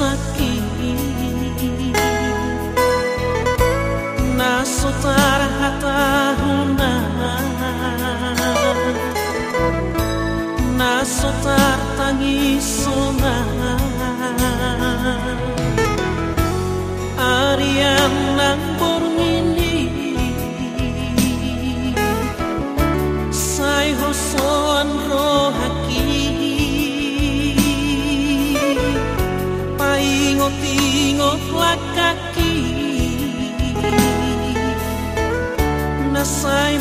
sakit. Nasa tarhatahunan Nasa tartangiso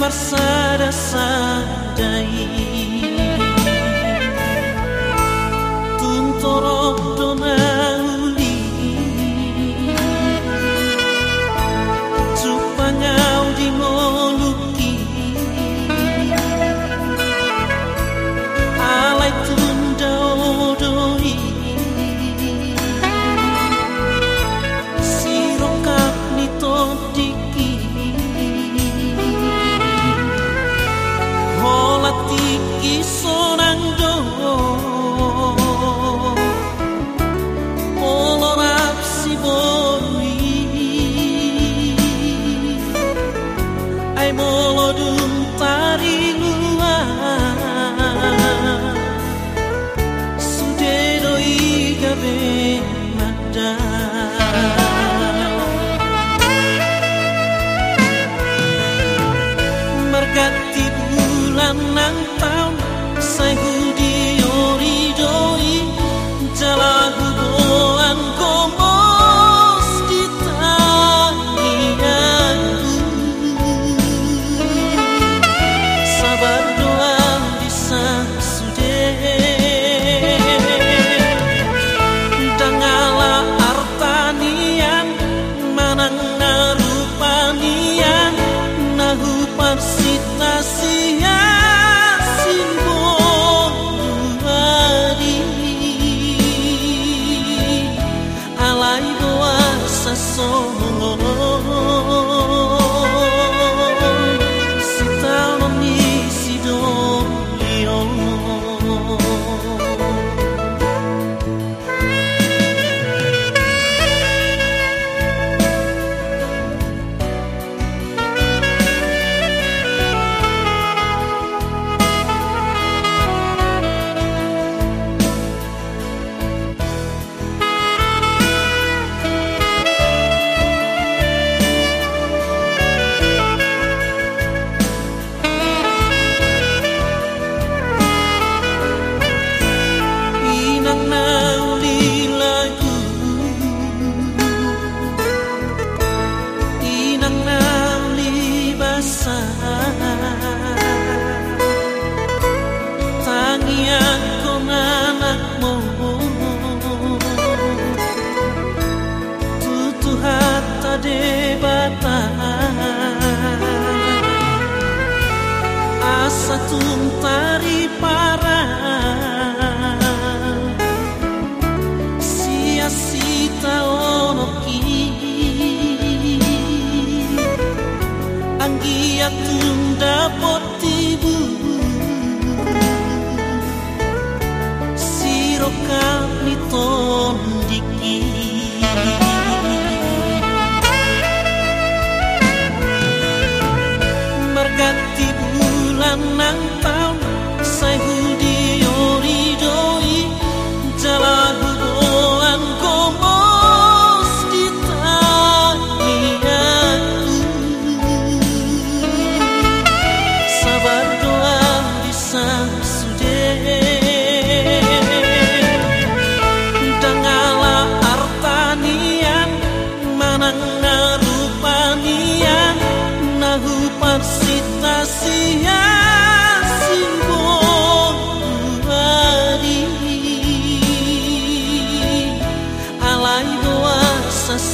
rasa-rasa dai. Ai molo dum pari lua Sudeno i gabe berkat di bulan nang tahun saya sensação satung tari para. Sia sita ono ki. Anggia tunda por nang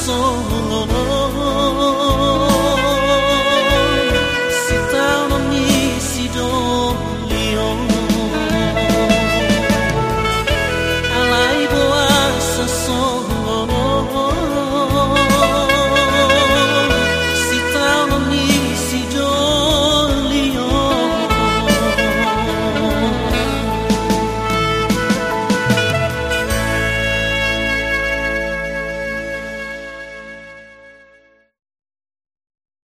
So.